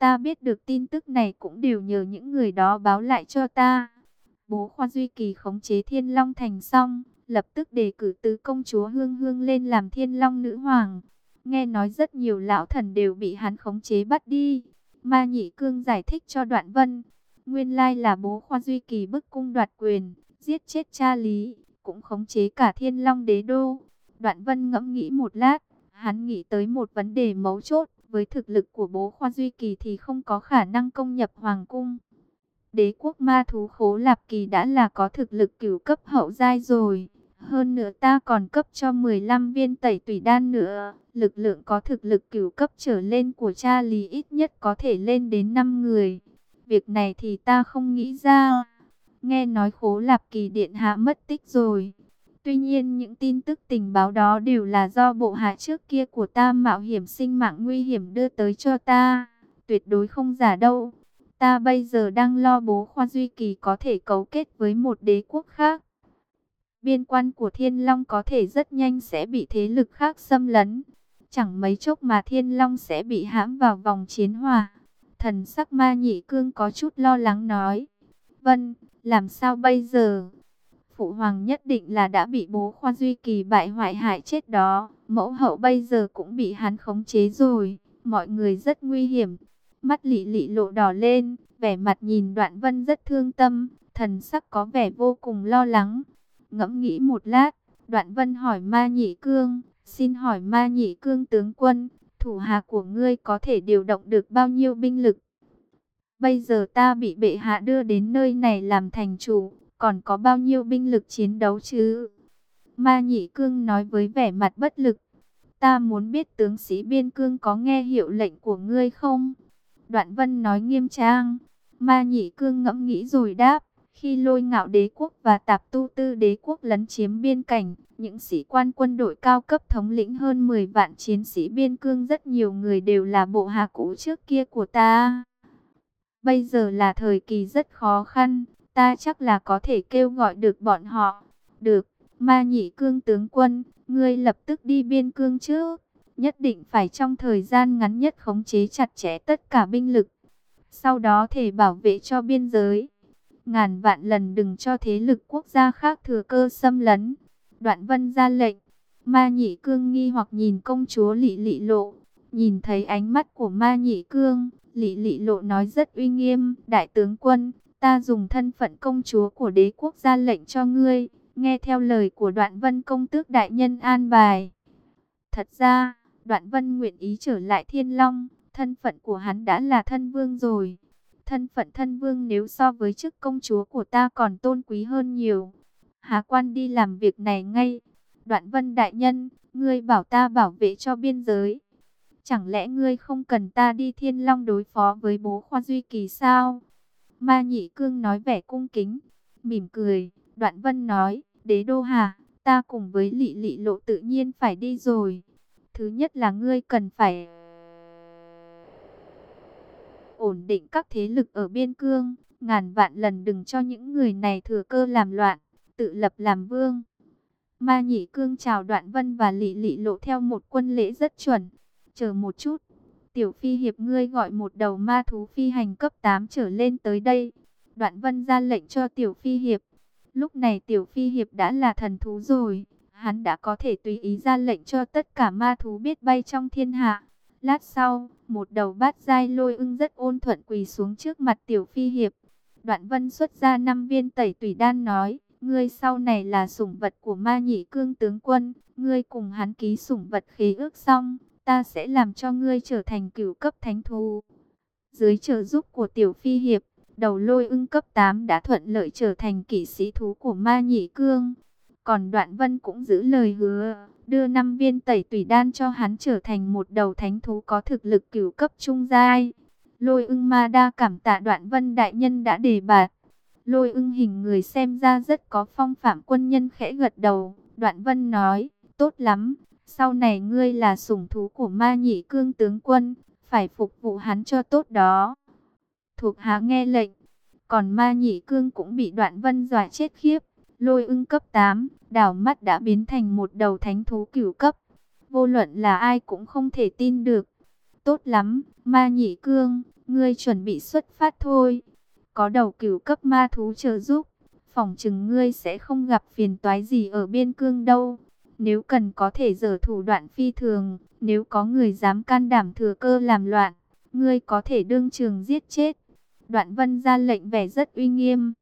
Ta biết được tin tức này cũng đều nhờ những người đó báo lại cho ta. Bố Khoa Duy Kỳ khống chế Thiên Long Thành xong, lập tức đề cử tứ công chúa Hương Hương lên làm Thiên Long Nữ Hoàng. Nghe nói rất nhiều lão thần đều bị hắn khống chế bắt đi. Ma Nhị Cương giải thích cho Đoạn Vân. Nguyên lai là bố Khoa Duy Kỳ bức cung đoạt quyền, giết chết cha Lý, cũng khống chế cả Thiên Long Đế Đô. Đoạn Vân ngẫm nghĩ một lát, hắn nghĩ tới một vấn đề mấu chốt. Với thực lực của bố Khoa Duy Kỳ thì không có khả năng công nhập Hoàng Cung. Đế quốc ma thú khố Lạp Kỳ đã là có thực lực cửu cấp hậu giai rồi. Hơn nữa ta còn cấp cho 15 viên tẩy tùy đan nữa. Lực lượng có thực lực cửu cấp trở lên của cha lý ít nhất có thể lên đến 5 người. Việc này thì ta không nghĩ ra. Nghe nói khố lạp kỳ điện hạ mất tích rồi. Tuy nhiên những tin tức tình báo đó đều là do bộ hạ trước kia của ta mạo hiểm sinh mạng nguy hiểm đưa tới cho ta. Tuyệt đối không giả đâu. Ta bây giờ đang lo bố Khoa Duy Kỳ có thể cấu kết với một đế quốc khác. Biên quan của Thiên Long có thể rất nhanh sẽ bị thế lực khác xâm lấn. Chẳng mấy chốc mà Thiên Long sẽ bị hãm vào vòng chiến hòa. Thần sắc ma nhị cương có chút lo lắng nói. Vân, làm sao bây giờ? Phụ hoàng nhất định là đã bị bố Khoa Duy Kỳ bại hoại hại chết đó. Mẫu hậu bây giờ cũng bị hắn khống chế rồi. Mọi người rất nguy hiểm. Mắt lị lị lộ đỏ lên, vẻ mặt nhìn đoạn vân rất thương tâm, thần sắc có vẻ vô cùng lo lắng. Ngẫm nghĩ một lát, đoạn vân hỏi ma nhị cương, xin hỏi ma nhị cương tướng quân, thủ hạ của ngươi có thể điều động được bao nhiêu binh lực? Bây giờ ta bị bệ hạ đưa đến nơi này làm thành chủ, còn có bao nhiêu binh lực chiến đấu chứ? Ma nhị cương nói với vẻ mặt bất lực. Ta muốn biết tướng sĩ biên cương có nghe hiệu lệnh của ngươi không? Đoạn vân nói nghiêm trang. Ma nhị cương ngẫm nghĩ rồi đáp. Khi lôi ngạo đế quốc và tạp tu tư đế quốc lấn chiếm biên cảnh, những sĩ quan quân đội cao cấp thống lĩnh hơn 10 vạn chiến sĩ biên cương rất nhiều người đều là bộ hạ cũ trước kia của ta. Bây giờ là thời kỳ rất khó khăn, ta chắc là có thể kêu gọi được bọn họ. Được, ma nhị cương tướng quân, ngươi lập tức đi biên cương trước nhất định phải trong thời gian ngắn nhất khống chế chặt chẽ tất cả binh lực. Sau đó thể bảo vệ cho biên giới. Ngàn vạn lần đừng cho thế lực quốc gia khác thừa cơ xâm lấn. Đoạn vân ra lệnh. Ma nhị cương nghi hoặc nhìn công chúa lị lị lộ. Nhìn thấy ánh mắt của ma nhị cương, lị lị lộ nói rất uy nghiêm. Đại tướng quân, ta dùng thân phận công chúa của đế quốc ra lệnh cho ngươi. Nghe theo lời của đoạn vân công tước đại nhân an bài. Thật ra, Đoạn Vân nguyện ý trở lại Thiên Long, thân phận của hắn đã là thân vương rồi. Thân phận thân vương nếu so với chức công chúa của ta còn tôn quý hơn nhiều. hà quan đi làm việc này ngay. Đoạn Vân đại nhân, ngươi bảo ta bảo vệ cho biên giới. Chẳng lẽ ngươi không cần ta đi Thiên Long đối phó với bố Khoa Duy Kỳ sao? Ma Nhị Cương nói vẻ cung kính, mỉm cười. Đoạn Vân nói, đế đô hà, ta cùng với lị lị lộ tự nhiên phải đi rồi. Thứ nhất là ngươi cần phải ổn định các thế lực ở biên cương, ngàn vạn lần đừng cho những người này thừa cơ làm loạn, tự lập làm vương. Ma Nhị Cương chào Đoạn Vân và Lị Lị lộ theo một quân lễ rất chuẩn. Chờ một chút, Tiểu Phi hiệp ngươi gọi một đầu ma thú phi hành cấp 8 trở lên tới đây. Đoạn Vân ra lệnh cho Tiểu Phi hiệp. Lúc này Tiểu Phi hiệp đã là thần thú rồi, hắn đã có thể tùy ý ra lệnh cho tất cả ma thú biết bay trong thiên hạ. Lát sau, một đầu bát dai lôi ưng rất ôn thuận quỳ xuống trước mặt tiểu phi hiệp. Đoạn vân xuất ra năm viên tẩy tùy đan nói, ngươi sau này là sủng vật của ma nhị cương tướng quân, ngươi cùng hắn ký sủng vật khí ước xong, ta sẽ làm cho ngươi trở thành cửu cấp thánh thú. Dưới trợ giúp của tiểu phi hiệp, đầu lôi ưng cấp 8 đã thuận lợi trở thành kỷ sĩ thú của ma nhị cương. Còn Đoạn Vân cũng giữ lời hứa, đưa năm viên tẩy tùy đan cho hắn trở thành một đầu thánh thú có thực lực cửu cấp trung giai. Lôi ưng ma đa cảm tạ Đoạn Vân đại nhân đã đề bạt. Lôi ưng hình người xem ra rất có phong phạm quân nhân khẽ gật đầu. Đoạn Vân nói, tốt lắm, sau này ngươi là sủng thú của ma nhị cương tướng quân, phải phục vụ hắn cho tốt đó. Thuộc hạ nghe lệnh, còn ma nhị cương cũng bị đoạn vân dọa chết khiếp. Lôi ưng cấp 8, đảo mắt đã biến thành một đầu thánh thú cửu cấp. Vô luận là ai cũng không thể tin được. Tốt lắm, ma nhị cương, ngươi chuẩn bị xuất phát thôi. Có đầu cửu cấp ma thú trợ giúp, phòng chừng ngươi sẽ không gặp phiền toái gì ở biên cương đâu. Nếu cần có thể dở thủ đoạn phi thường, nếu có người dám can đảm thừa cơ làm loạn, ngươi có thể đương trường giết chết. Đoạn vân ra lệnh vẻ rất uy nghiêm.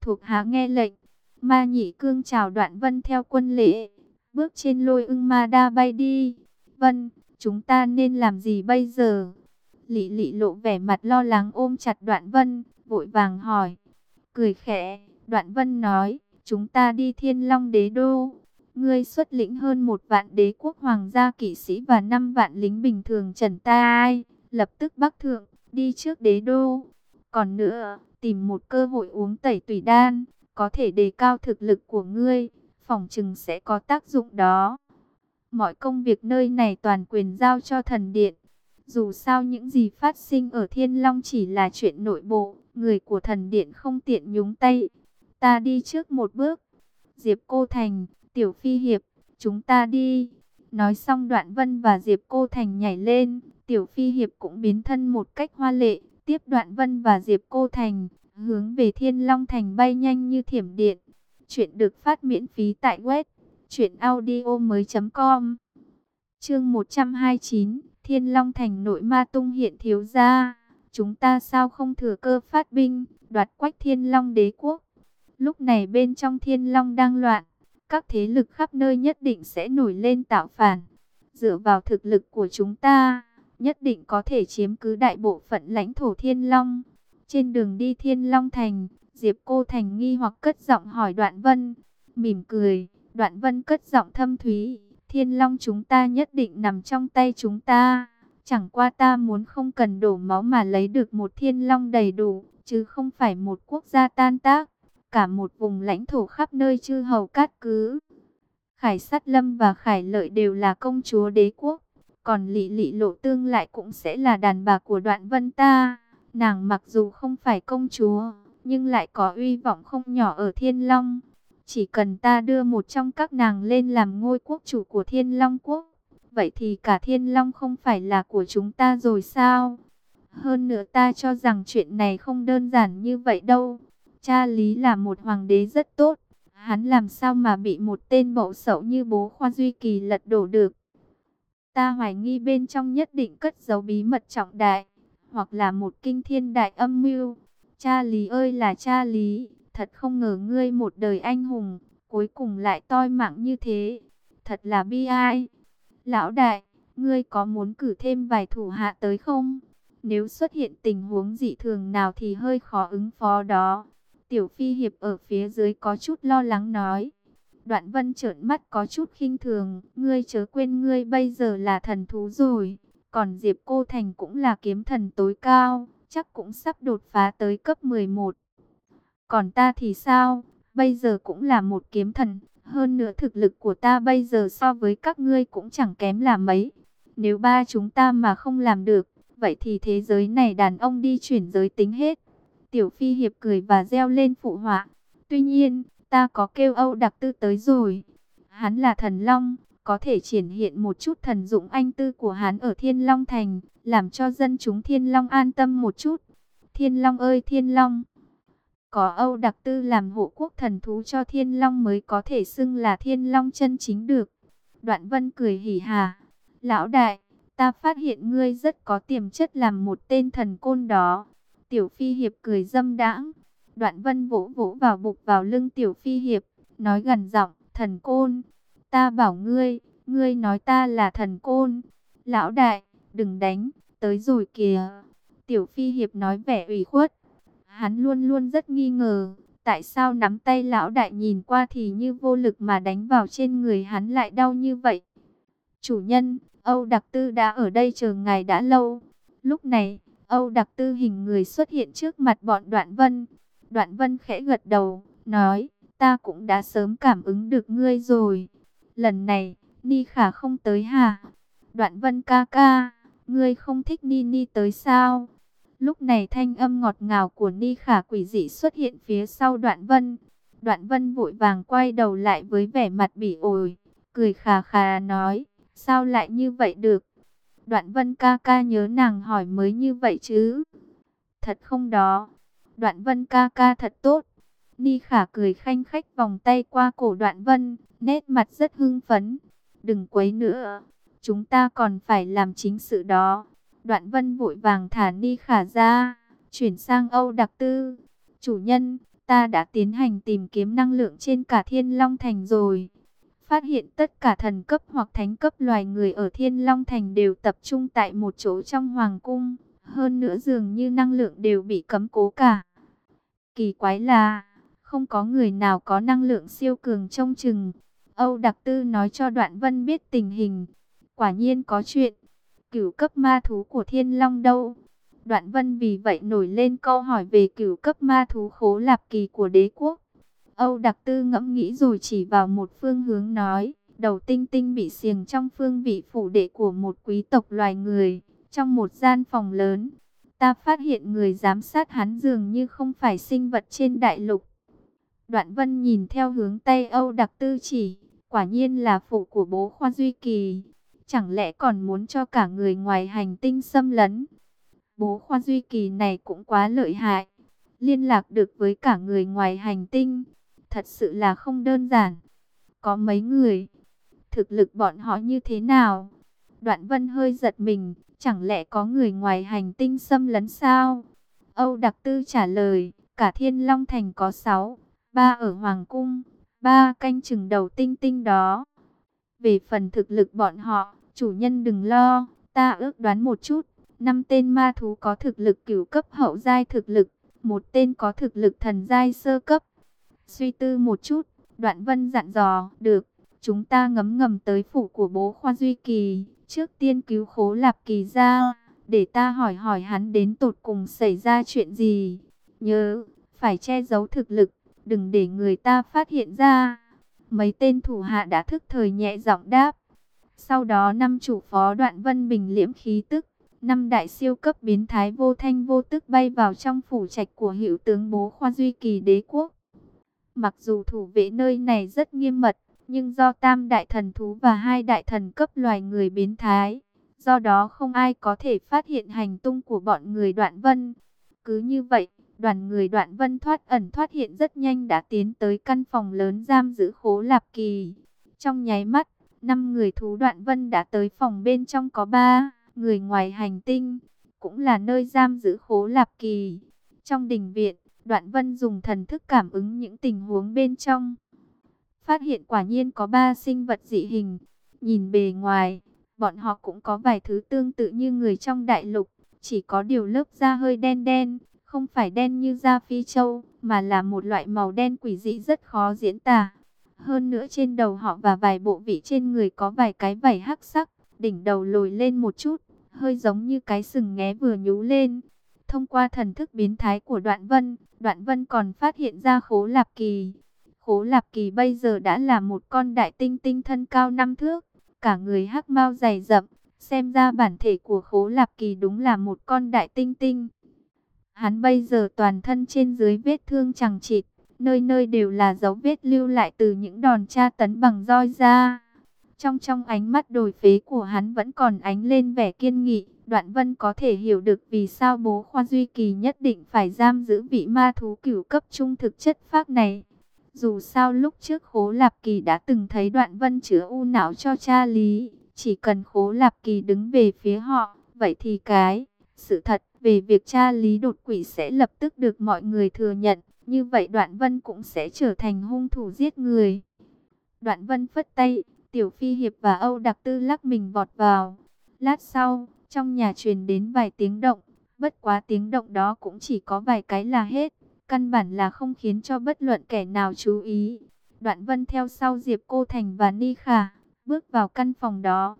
Thuộc hạ nghe lệnh, ma nhị cương chào đoạn vân theo quân lễ, bước trên lôi ưng ma đa bay đi. Vân, chúng ta nên làm gì bây giờ? Lị lị lộ vẻ mặt lo lắng ôm chặt đoạn vân, vội vàng hỏi. Cười khẽ, đoạn vân nói, chúng ta đi thiên long đế đô. Ngươi xuất lĩnh hơn một vạn đế quốc hoàng gia kỵ sĩ và năm vạn lính bình thường trần ta ai, lập tức bắc thượng, đi trước đế đô. Còn nữa, tìm một cơ hội uống tẩy tùy đan, có thể đề cao thực lực của ngươi, phòng chừng sẽ có tác dụng đó. Mọi công việc nơi này toàn quyền giao cho thần điện. Dù sao những gì phát sinh ở Thiên Long chỉ là chuyện nội bộ, người của thần điện không tiện nhúng tay. Ta đi trước một bước. Diệp Cô Thành, Tiểu Phi Hiệp, chúng ta đi. Nói xong đoạn vân và Diệp Cô Thành nhảy lên, Tiểu Phi Hiệp cũng biến thân một cách hoa lệ, tiếp đoạn vân và Diệp Cô Thành, hướng về Thiên Long Thành bay nhanh như thiểm điện. Chuyện được phát miễn phí tại web truyệnaudiomoi.com. Chương 129, Thiên Long Thành nội ma tung hiện thiếu gia, chúng ta sao không thừa cơ phát binh, đoạt quách Thiên Long đế quốc. Lúc này bên trong Thiên Long đang loạn, các thế lực khắp nơi nhất định sẽ nổi lên tạo phản. Dựa vào thực lực của chúng ta, nhất định có thể chiếm cứ đại bộ phận lãnh thổ Thiên Long. Trên đường đi Thiên Long Thành, Diệp Cô Thành nghi hoặc cất giọng hỏi Đoạn Vân, mỉm cười, Đoạn Vân cất giọng thâm thúy, Thiên Long chúng ta nhất định nằm trong tay chúng ta. Chẳng qua ta muốn không cần đổ máu mà lấy được một Thiên Long đầy đủ, chứ không phải một quốc gia tan tác cả một vùng lãnh thổ khắp nơi chư hầu cát cứ. Khải Sát Lâm và Khải Lợi đều là công chúa đế quốc, còn Lị Lị Lộ Tương lại cũng sẽ là đàn bà của Đoạn Vân ta. Nàng mặc dù không phải công chúa, nhưng lại có uy vọng không nhỏ ở Thiên Long. Chỉ cần ta đưa một trong các nàng lên làm ngôi quốc chủ của Thiên Long quốc, vậy thì cả Thiên Long không phải là của chúng ta rồi sao? Hơn nữa ta cho rằng chuyện này không đơn giản như vậy đâu. Cha Lý là một hoàng đế rất tốt. Hắn làm sao mà bị một tên bậu sậu như bố Khoa Duy Kỳ lật đổ được. Ta hoài nghi bên trong nhất định cất giấu bí mật trọng đại. Hoặc là một kinh thiên đại âm mưu. Cha Lý ơi là cha Lý. Thật không ngờ ngươi một đời anh hùng. Cuối cùng lại toi mạng như thế. Thật là bi ai. Lão đại, ngươi có muốn cử thêm vài thủ hạ tới không? Nếu xuất hiện tình huống dị thường nào thì hơi khó ứng phó đó. Tiểu Phi Hiệp ở phía dưới có chút lo lắng nói. Đoạn vân trợn mắt có chút khinh thường. Ngươi chớ quên ngươi bây giờ là thần thú rồi. Còn Diệp Cô Thành cũng là kiếm thần tối cao. Chắc cũng sắp đột phá tới cấp 11. Còn ta thì sao? Bây giờ cũng là một kiếm thần. Hơn nữa thực lực của ta bây giờ so với các ngươi cũng chẳng kém là mấy. Nếu ba chúng ta mà không làm được, vậy thì thế giới này đàn ông đi chuyển giới tính hết. Tiểu Phi Hiệp cười và reo lên phụ họa. Tuy nhiên, ta có kêu Âu Đặc Tư tới rồi. Hắn là thần long, có thể triển hiện một chút thần dụng anh tư của hắn ở Thiên Long Thành, làm cho dân chúng Thiên Long an tâm một chút. Thiên Long ơi Thiên Long! Có Âu Đặc Tư làm hộ quốc thần thú cho Thiên Long mới có thể xưng là Thiên Long chân chính được. Đoạn Vân cười hỉ hà. Lão đại, ta phát hiện ngươi rất có tiềm chất làm một tên thần côn đó. Tiểu Phi Hiệp cười dâm đãng. Đoạn vân vỗ vỗ vào bục vào lưng Tiểu Phi Hiệp, nói gần giọng, thần côn. Ta bảo ngươi, ngươi nói ta là thần côn. Lão đại, đừng đánh, tới rồi kìa. Tiểu Phi Hiệp nói vẻ ủy khuất. Hắn luôn luôn rất nghi ngờ, tại sao nắm tay lão đại nhìn qua thì như vô lực mà đánh vào trên người hắn lại đau như vậy. Chủ nhân, Âu Đặc Tư đã ở đây chờ ngài đã lâu. Lúc này, Âu đặc tư hình người xuất hiện trước mặt bọn Đoạn Vân. Đoạn Vân khẽ gật đầu, nói, ta cũng đã sớm cảm ứng được ngươi rồi. Lần này, Ni Khả không tới hả? Đoạn Vân ca ca, ngươi không thích Ni Ni tới sao? Lúc này thanh âm ngọt ngào của Ni Khả quỷ dị xuất hiện phía sau Đoạn Vân. Đoạn Vân vội vàng quay đầu lại với vẻ mặt bỉ ổi, cười khà khà nói, sao lại như vậy được? Đoạn vân ca ca nhớ nàng hỏi mới như vậy chứ. thật không đó? Đoạn vân ca ca thật tốt. Ni khả cười khanh khách vòng tay qua cổ đoạn vân, nét mặt rất hưng phấn. Đừng quấy nữa, chúng ta còn phải làm chính sự đó. Đoạn vân vội vàng thả Ni khả ra, chuyển sang Âu Đặc Tư. Chủ nhân, ta đã tiến hành tìm kiếm năng lượng trên cả Thiên Long Thành rồi. Phát hiện tất cả thần cấp hoặc thánh cấp loài người ở Thiên Long Thành đều tập trung tại một chỗ trong Hoàng Cung. Hơn nữa dường như năng lượng đều bị cấm cố cả. Kỳ quái là, không có người nào có năng lượng siêu cường trong chừng. Âu Đặc Tư nói cho Đoạn Vân biết tình hình. Quả nhiên có chuyện. Cửu cấp ma thú của Thiên Long đâu? Đoạn Vân vì vậy nổi lên câu hỏi về cửu cấp ma thú khố lạp kỳ của đế quốc. Âu Đặc Tư ngẫm nghĩ rồi chỉ vào một phương hướng nói, đầu tinh tinh bị xiềng trong phương vị phủ đệ của một quý tộc loài người, trong một gian phòng lớn. Ta phát hiện người giám sát hắn dường như không phải sinh vật trên đại lục. Đoạn Vân nhìn theo hướng Tây Âu Đặc Tư chỉ, quả nhiên là phụ của bố Khoa Duy Kỳ. Chẳng lẽ còn muốn cho cả người ngoài hành tinh xâm lấn? Bố Khoa Duy Kỳ này cũng quá lợi hại. Liên lạc được với cả người ngoài hành tinh. Thật sự là không đơn giản. Có mấy người. Thực lực bọn họ như thế nào? Đoạn Vân hơi giật mình. Chẳng lẽ có người ngoài hành tinh xâm lấn sao? Âu Đặc Tư trả lời. Cả Thiên Long Thành có 6. ba ở Hoàng Cung. ba canh chừng đầu tinh tinh đó. Về phần thực lực bọn họ, chủ nhân đừng lo, ta ước đoán một chút, năm tên ma thú có thực lực cửu cấp hậu giai thực lực, một tên có thực lực thần giai sơ cấp. Suy tư một chút, Đoạn Vân dặn dò, được, chúng ta ngấm ngầm tới phủ của bố Khoa Duy Kỳ, trước tiên cứu khố lạp kỳ ra, để ta hỏi hỏi hắn đến tột cùng xảy ra chuyện gì. Nhớ, phải che giấu thực lực, đừng để người ta phát hiện ra. Mấy tên thủ hạ đã thức thời nhẹ giọng đáp. Sau đó năm chủ phó đoạn vân bình liễm khí tức, năm đại siêu cấp biến thái vô thanh vô tức bay vào trong phủ trạch của hiệu tướng bố khoa duy kỳ đế quốc. Mặc dù thủ vệ nơi này rất nghiêm mật, nhưng do tam đại thần thú và hai đại thần cấp loài người biến thái, do đó không ai có thể phát hiện hành tung của bọn người đoạn vân. Cứ như vậy, đoàn người đoạn vân thoát ẩn thoát hiện rất nhanh đã tiến tới căn phòng lớn giam giữ khố lạp kỳ. Trong nháy mắt, năm người thú đoạn vân đã tới phòng bên trong có ba người ngoài hành tinh, cũng là nơi giam giữ khố lạp kỳ. Trong đình viện, đoạn vân dùng thần thức cảm ứng những tình huống bên trong. Phát hiện quả nhiên có ba sinh vật dị hình. Nhìn bề ngoài, bọn họ cũng có vài thứ tương tự như người trong đại lục. Chỉ có điều lớp da hơi đen đen, không phải đen như da phi châu, mà là một loại màu đen quỷ dị rất khó diễn tả. Hơn nữa trên đầu họ và vài bộ vị trên người có vài cái vảy hắc sắc, đỉnh đầu lồi lên một chút, hơi giống như cái sừng nghé vừa nhú lên. Thông qua thần thức biến thái của Đoạn Vân, Đoạn Vân còn phát hiện ra Khố Lạp Kỳ. Khố Lạp Kỳ bây giờ đã là một con đại tinh tinh thân cao năm thước, cả người hắc mau dày rậm, xem ra bản thể của Khố Lạp Kỳ đúng là một con đại tinh tinh. Hắn bây giờ toàn thân trên dưới vết thương chẳng chịt, nơi nơi đều là dấu vết lưu lại từ những đòn tra tấn bằng roi ra. Trong trong ánh mắt đồi phế của hắn vẫn còn ánh lên vẻ kiên nghị, Đoạn Vân có thể hiểu được vì sao bố Khoa Duy Kỳ nhất định phải giam giữ vị ma thú cửu cấp trung thực chất phác này. Dù sao lúc trước Khố Lạp Kỳ đã từng thấy Đoạn Vân chữa u não cho cha Lý, chỉ cần Khố Lạp Kỳ đứng về phía họ, vậy thì cái sự thật về việc cha Lý đột quỷ sẽ lập tức được mọi người thừa nhận, như vậy Đoạn Vân cũng sẽ trở thành hung thủ giết người. Đoạn Vân phất tay, Tiểu Phi Hiệp và Âu Đặc Tư lắc mình vọt vào. Lát sau, trong nhà truyền đến vài tiếng động, bất quá tiếng động đó cũng chỉ có vài cái là hết, căn bản là không khiến cho bất luận kẻ nào chú ý. Đoạn Vân theo sau Diệp Cô Thành và Ni Khả, bước vào căn phòng đó.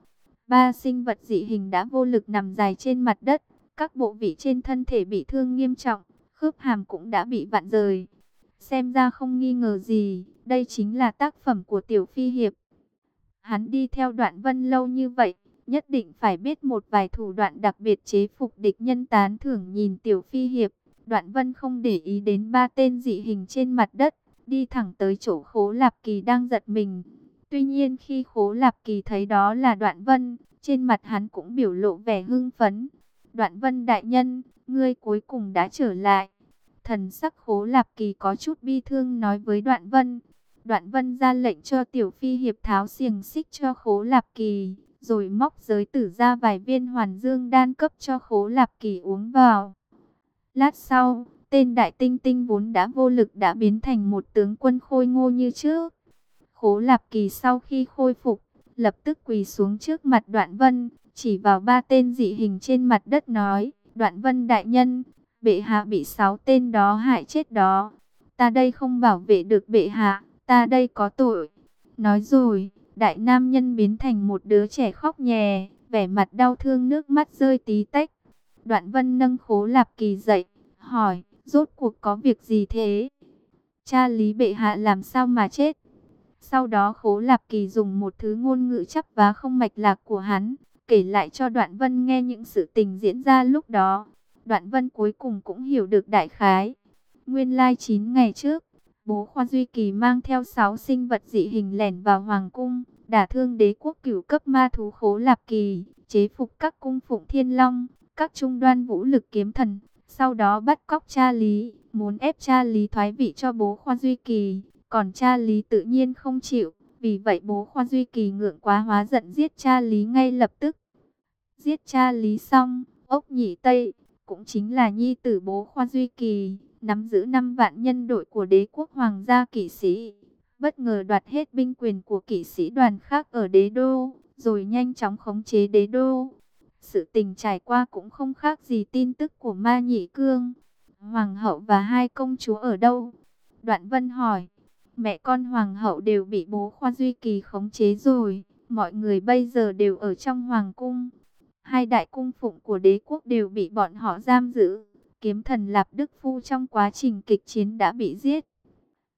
Ba sinh vật dị hình đã vô lực nằm dài trên mặt đất, các bộ vị trên thân thể bị thương nghiêm trọng, khớp hàm cũng đã bị vặn rời. Xem ra không nghi ngờ gì, đây chính là tác phẩm của Tiểu Phi Hiệp. Hắn đi theo đoạn vân lâu như vậy, nhất định phải biết một vài thủ đoạn đặc biệt chế phục địch nhân tán thưởng nhìn Tiểu Phi Hiệp. Đoạn vân không để ý đến ba tên dị hình trên mặt đất, đi thẳng tới chỗ khố lạp kỳ đang giật mình. Tuy nhiên khi khố lạp kỳ thấy đó là đoạn vân, trên mặt hắn cũng biểu lộ vẻ hưng phấn. Đoạn vân đại nhân, ngươi cuối cùng đã trở lại. Thần sắc khố lạp kỳ có chút bi thương nói với đoạn vân. Đoạn vân ra lệnh cho tiểu phi hiệp tháo xiềng xích cho khố lạp kỳ. Rồi móc giới tử ra vài viên hoàn dương đan cấp cho khố lạp kỳ uống vào. Lát sau, tên đại tinh tinh vốn đã vô lực đã biến thành một tướng quân khôi ngô như trước. Khố lạp kỳ sau khi khôi phục, lập tức quỳ xuống trước mặt đoạn vân, chỉ vào ba tên dị hình trên mặt đất nói, đoạn vân đại nhân, bệ hạ bị sáu tên đó hại chết đó. Ta đây không bảo vệ được bệ hạ, ta đây có tội. Nói rồi, đại nam nhân biến thành một đứa trẻ khóc nhè, vẻ mặt đau thương nước mắt rơi tí tách. Đoạn vân nâng khố lạp kỳ dậy, hỏi, rốt cuộc có việc gì thế? Cha lý bệ hạ làm sao mà chết? Sau đó khố lạp kỳ dùng một thứ ngôn ngữ chắc và không mạch lạc của hắn, kể lại cho đoạn vân nghe những sự tình diễn ra lúc đó. Đoạn vân cuối cùng cũng hiểu được đại khái. Nguyên lai 9 ngày trước, bố Khoa Duy Kỳ mang theo 6 sinh vật dị hình lẻn vào Hoàng Cung, đả thương đế quốc cửu cấp ma thú khố lạp kỳ, chế phục các cung phụng thiên long, các trung đoan vũ lực kiếm thần. Sau đó bắt cóc cha Lý, muốn ép cha Lý thoái vị cho bố Khoa Duy Kỳ, còn cha Lý tự nhiên không chịu. Vì vậy bố Khoa Duy Kỳ ngượng quá hóa giận giết cha Lý ngay lập tức. Giết cha Lý xong, ốc nhị Tây, cũng chính là nhi tử bố Khoa Duy Kỳ, nắm giữ 5 vạn nhân đội của đế quốc hoàng gia kỷ sĩ. Bất ngờ đoạt hết binh quyền của kỷ sĩ đoàn khác ở đế đô, rồi nhanh chóng khống chế đế đô. Sự tình trải qua cũng không khác gì tin tức của ma nhị cương. Hoàng hậu và hai công chúa ở đâu? Đoạn vân hỏi, mẹ con hoàng hậu đều bị bố Khoa Duy Kỳ khống chế rồi. Mọi người bây giờ đều ở trong hoàng cung. Hai đại cung phụng của đế quốc đều bị bọn họ giam giữ. Kiếm thần Lạp Đức Phu trong quá trình kịch chiến đã bị giết.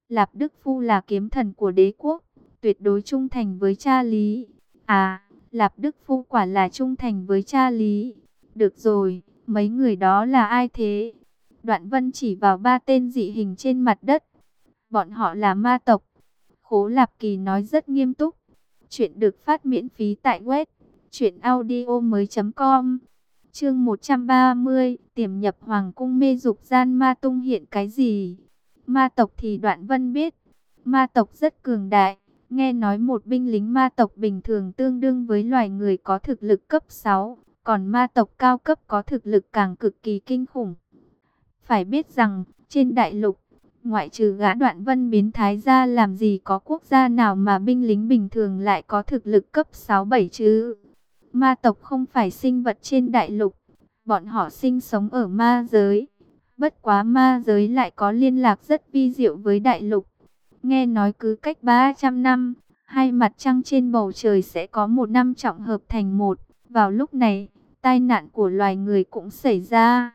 Lạp Đức Phu là kiếm thần của đế quốc, tuyệt đối trung thành với cha Lý. À, Lạp Đức Phu quả là trung thành với cha Lý. Được rồi, mấy người đó là ai thế? Đoạn Vân chỉ vào ba tên dị hình trên mặt đất. Bọn họ là ma tộc. Khố Lạp Kỳ nói rất nghiêm túc. Chuyện được phát miễn phí tại web Chuyện audio mới com Chương 130 Tiềm nhập hoàng cung mê dục gian ma tung hiện cái gì? Ma tộc thì đoạn vân biết. Ma tộc rất cường đại. Nghe nói một binh lính ma tộc bình thường tương đương với loài người có thực lực cấp 6 Còn ma tộc cao cấp có thực lực càng cực kỳ kinh khủng. Phải biết rằng, trên đại lục, Ngoại trừ gã đoạn vân biến thái ra làm gì có quốc gia nào mà binh lính bình thường lại có thực lực cấp 6-7 chứ? Ma tộc không phải sinh vật trên đại lục, bọn họ sinh sống ở ma giới. Bất quá ma giới lại có liên lạc rất vi diệu với đại lục. Nghe nói cứ cách 300 năm, hai mặt trăng trên bầu trời sẽ có một năm trọng hợp thành một. Vào lúc này, tai nạn của loài người cũng xảy ra.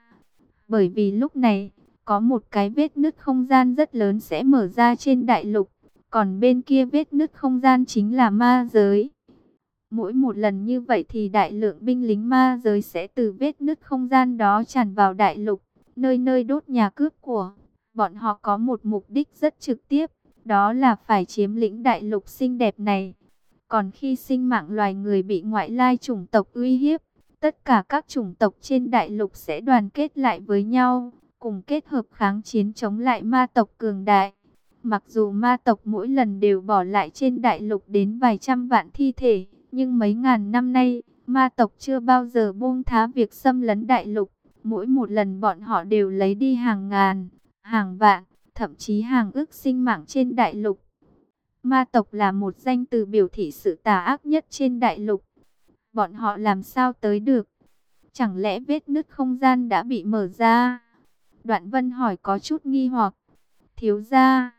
Bởi vì lúc này, có một cái vết nứt không gian rất lớn sẽ mở ra trên đại lục. Còn bên kia vết nứt không gian chính là ma giới. Mỗi một lần như vậy thì đại lượng binh lính ma giới sẽ từ vết nứt không gian đó tràn vào đại lục, nơi nơi đốt nhà cướp của. Bọn họ có một mục đích rất trực tiếp, đó là phải chiếm lĩnh đại lục xinh đẹp này. Còn khi sinh mạng loài người bị ngoại lai chủng tộc uy hiếp, tất cả các chủng tộc trên đại lục sẽ đoàn kết lại với nhau, cùng kết hợp kháng chiến chống lại ma tộc cường đại. Mặc dù ma tộc mỗi lần đều bỏ lại trên đại lục đến vài trăm vạn thi thể, nhưng mấy ngàn năm nay, ma tộc chưa bao giờ buông thá việc xâm lấn đại lục. Mỗi một lần bọn họ đều lấy đi hàng ngàn, hàng vạn, thậm chí hàng ước sinh mạng trên đại lục. Ma tộc là một danh từ biểu thị sự tà ác nhất trên đại lục. Bọn họ làm sao tới được? Chẳng lẽ vết nứt không gian đã bị mở ra? Đoạn vân hỏi có chút nghi hoặc. Thiếu ra,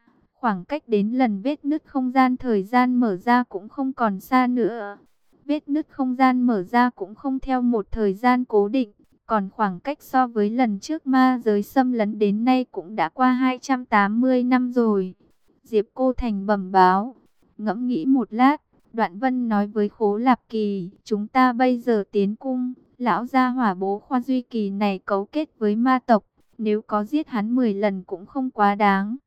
khoảng cách đến lần vết nứt không gian thời gian mở ra cũng không còn xa nữa. Vết nứt không gian mở ra cũng không theo một thời gian cố định, còn khoảng cách so với lần trước ma giới xâm lấn đến nay cũng đã qua 280 năm rồi. Diệp Cô Thành bẩm báo, ngẫm nghĩ một lát, Đoạn Vân nói với Khố Lạp Kỳ, chúng ta bây giờ tiến cung, lão gia hỏa bố Khoa Duy Kỳ này cấu kết với ma tộc, nếu có giết hắn 10 lần cũng không quá đáng.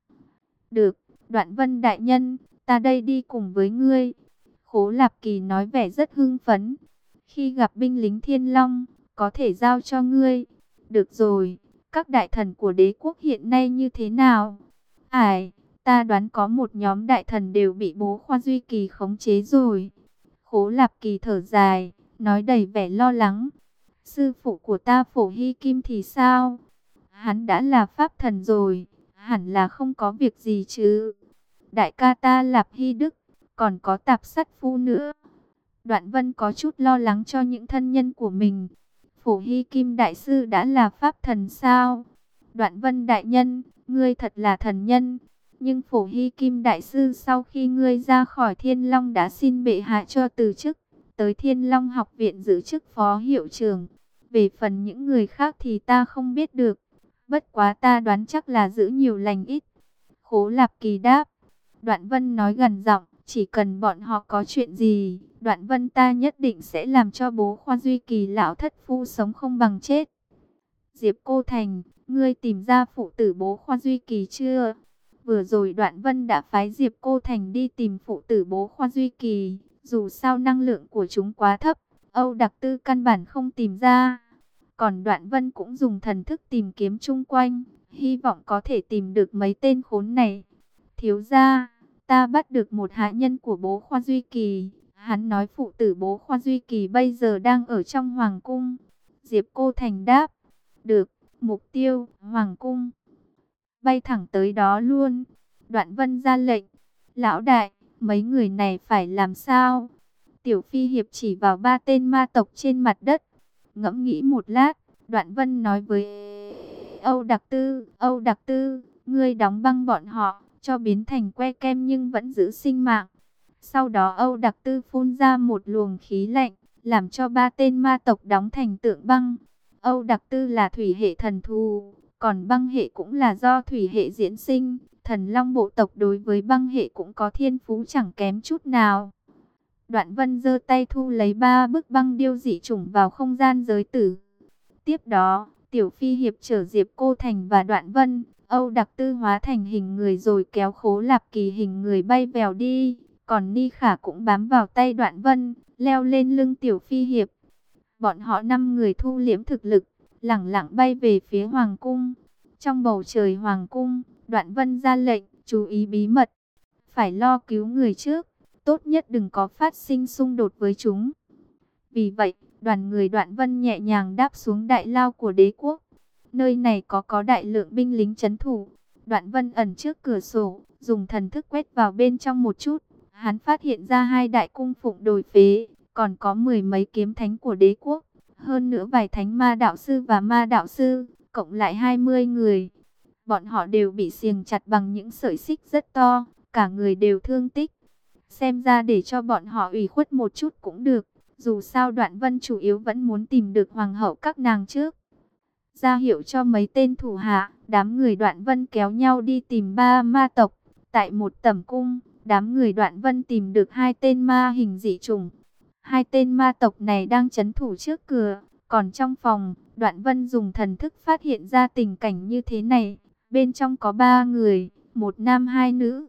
Được, Đoạn Vân đại nhân, ta đây đi cùng với ngươi. Khố Lạp Kỳ nói vẻ rất hưng phấn. Khi gặp binh lính Thiên Long, có thể giao cho ngươi. Được rồi, các đại thần của đế quốc hiện nay như thế nào? Ải, ta đoán có một nhóm đại thần đều bị bố Khoa Duy Kỳ khống chế rồi. Khố Lạp Kỳ thở dài, nói đầy vẻ lo lắng. Sư phụ của ta phổ hy kim thì sao? Hắn đã là pháp thần rồi, hẳn là không có việc gì chứ. Đại ca ta Lạp Hy Đức, còn có tạp sắt phu nữa. Đoạn vân có chút lo lắng cho những thân nhân của mình. Phổ Hy Kim Đại Sư đã là pháp thần sao? Đoạn vân đại nhân, ngươi thật là thần nhân. Nhưng Phổ Hy Kim Đại Sư sau khi ngươi ra khỏi Thiên Long đã xin bệ hạ cho từ chức. Tới Thiên Long học viện giữ chức phó hiệu trưởng. Về phần những người khác thì ta không biết được. Bất quá ta đoán chắc là giữ nhiều lành ít. Khố Lạp Kỳ đáp. Đoạn Vân nói gần giọng, chỉ cần bọn họ có chuyện gì, Đoạn Vân ta nhất định sẽ làm cho bố Khoa Duy Kỳ lão thất phu sống không bằng chết. Diệp Cô Thành, ngươi tìm ra phụ tử bố Khoa Duy Kỳ chưa? Vừa rồi Đoạn Vân đã phái Diệp Cô Thành đi tìm phụ tử bố Khoa Duy Kỳ, dù sao năng lượng của chúng quá thấp, Âu Đặc Tư căn bản không tìm ra. Còn Đoạn Vân cũng dùng thần thức tìm kiếm chung quanh, hy vọng có thể tìm được mấy tên khốn này. Thiếu gia, ta bắt được một hạ nhân của bố Khoa Duy Kỳ. Hắn nói phụ tử bố Khoa Duy Kỳ bây giờ đang ở trong Hoàng Cung. Diệp Cô Thành đáp, được, mục tiêu, Hoàng Cung. Bay thẳng tới đó luôn. Đoạn Vân ra lệnh, lão đại, mấy người này phải làm sao? Tiểu Phi Hiệp chỉ vào ba tên ma tộc trên mặt đất. Ngẫm nghĩ một lát, Đoạn Vân nói với Âu Đặc Tư, Âu Đặc Tư, ngươi đóng băng bọn họ, cho biến thành que kem nhưng vẫn giữ sinh mạng. Sau đó Âu Đặc Tư phun ra một luồng khí lạnh, làm cho ba tên ma tộc đóng thành tượng băng. Âu Đặc Tư là thủy hệ thần thù, còn băng hệ cũng là do thủy hệ diễn sinh. Thần Long bộ tộc đối với băng hệ cũng có thiên phú chẳng kém chút nào. Đoạn Vân giơ tay thu lấy ba bức băng điêu dị chủng vào không gian giới tử. Tiếp đó, Tiểu Phi Hiệp trở Diệp Cô Thành và Đoạn Vân, Âu Đặc Tư hóa thành hình người rồi kéo khố lạp kỳ hình người bay vèo đi. Còn Ni Khả cũng bám vào tay Đoạn Vân, leo lên lưng Tiểu Phi Hiệp. Bọn họ năm người thu liễm thực lực, lẳng lặng bay về phía Hoàng Cung. Trong bầu trời Hoàng Cung, Đoạn Vân ra lệnh, chú ý bí mật. Phải lo cứu người trước, tốt nhất đừng có phát sinh xung đột với chúng. Vì vậy, đoàn người Đoạn Vân nhẹ nhàng đáp xuống đại lao của đế quốc. Nơi này có có đại lượng binh lính chấn thủ. Đoạn Vân ẩn trước cửa sổ, dùng thần thức quét vào bên trong một chút. Hắn phát hiện ra hai đại cung phụng đồi phế, còn có mười mấy kiếm thánh của đế quốc. Hơn nữa vài thánh ma đạo sư và ma đạo sư, cộng lại hai mươi người. Bọn họ đều bị xiềng chặt bằng những sợi xích rất to, cả người đều thương tích. Xem ra để cho bọn họ ủy khuất một chút cũng được. Dù sao đoạn vân chủ yếu vẫn muốn tìm được hoàng hậu các nàng trước. Ra hiệu cho mấy tên thủ hạ, đám người đoạn vân kéo nhau đi tìm ba ma tộc. Tại một tẩm cung, đám người đoạn vân tìm được hai tên ma hình dị trùng. Hai tên ma tộc này đang chấn thủ trước cửa, còn trong phòng, đoạn vân dùng thần thức phát hiện ra tình cảnh như thế này. Bên trong có ba người, một nam hai nữ.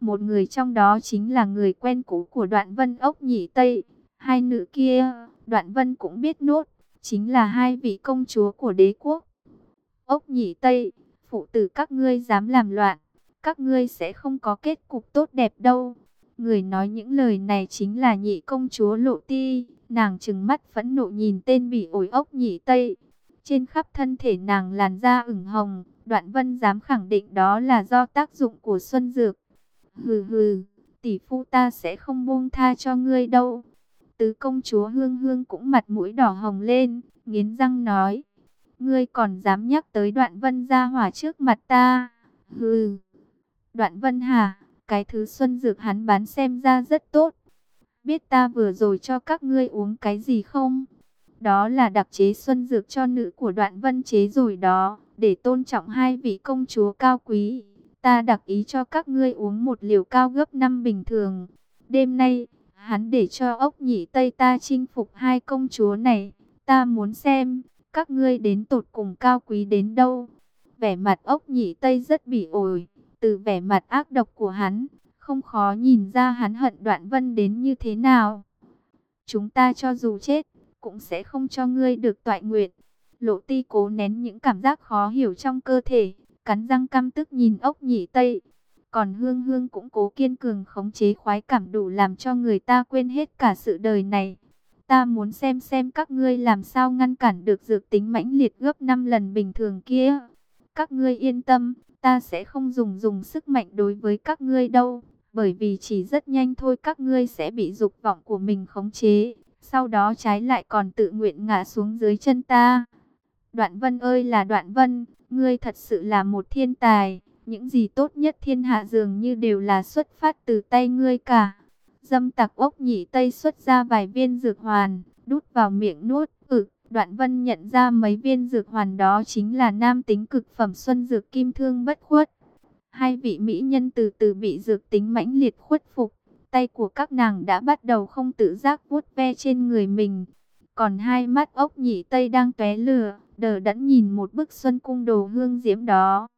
Một người trong đó chính là người quen cũ của đoạn vân ốc nhị Tây. Hai nữ kia, đoạn vân cũng biết nốt, chính là hai vị công chúa của đế quốc. Ốc nhị Tây, phụ tử các ngươi dám làm loạn, các ngươi sẽ không có kết cục tốt đẹp đâu. Người nói những lời này chính là nhị công chúa Lộ Ti, nàng trừng mắt phẫn nộ nhìn tên bị ổi ốc nhị Tây. Trên khắp thân thể nàng làn da ửng hồng, đoạn vân dám khẳng định đó là do tác dụng của xuân dược. Hừ hừ, tỷ phu ta sẽ không buông tha cho ngươi đâu. Tứ công chúa Hương Hương cũng mặt mũi đỏ hồng lên, nghiến răng nói. Ngươi còn dám nhắc tới đoạn vân ra hỏa trước mặt ta. Hừ. Đoạn vân hà, cái thứ xuân dược hắn bán xem ra rất tốt. Biết ta vừa rồi cho các ngươi uống cái gì không? Đó là đặc chế xuân dược cho nữ của đoạn vân chế rồi đó, để tôn trọng hai vị công chúa cao quý. Ta đặc ý cho các ngươi uống một liều cao gấp năm bình thường. Đêm nay, hắn để cho ốc nhị Tây ta chinh phục hai công chúa này. Ta muốn xem, các ngươi đến tột cùng cao quý đến đâu. Vẻ mặt ốc nhị Tây rất bỉ ổi, từ vẻ mặt ác độc của hắn, không khó nhìn ra hắn hận đoạn vân đến như thế nào. Chúng ta cho dù chết, cũng sẽ không cho ngươi được toại nguyện. Lộ ti cố nén những cảm giác khó hiểu trong cơ thể, cắn răng căm tức nhìn ốc nhị tây. Còn hương hương cũng cố kiên cường khống chế khoái cảm đủ làm cho người ta quên hết cả sự đời này. Ta muốn xem xem các ngươi làm sao ngăn cản được dược tính mãnh liệt gấp 5 lần bình thường kia. Các ngươi yên tâm, ta sẽ không dùng dùng sức mạnh đối với các ngươi đâu. Bởi vì chỉ rất nhanh thôi các ngươi sẽ bị dục vọng của mình khống chế. Sau đó trái lại còn tự nguyện ngã xuống dưới chân ta. Đoạn vân ơi là đoạn vân, ngươi thật sự là một thiên tài. Những gì tốt nhất thiên hạ dường như đều là xuất phát từ tay ngươi cả. Dâm tặc ốc nhị tây xuất ra vài viên dược hoàn, đút vào miệng nuốt. Ừ, đoạn vân nhận ra mấy viên dược hoàn đó chính là nam tính cực phẩm xuân dược kim thương bất khuất. Hai vị mỹ nhân từ từ bị dược tính mãnh liệt khuất phục. Tay của các nàng đã bắt đầu không tự giác vuốt ve trên người mình. Còn hai mắt ốc nhị tây đang tóe lửa, đờ đẫn nhìn một bức xuân cung đồ hương diễm đó.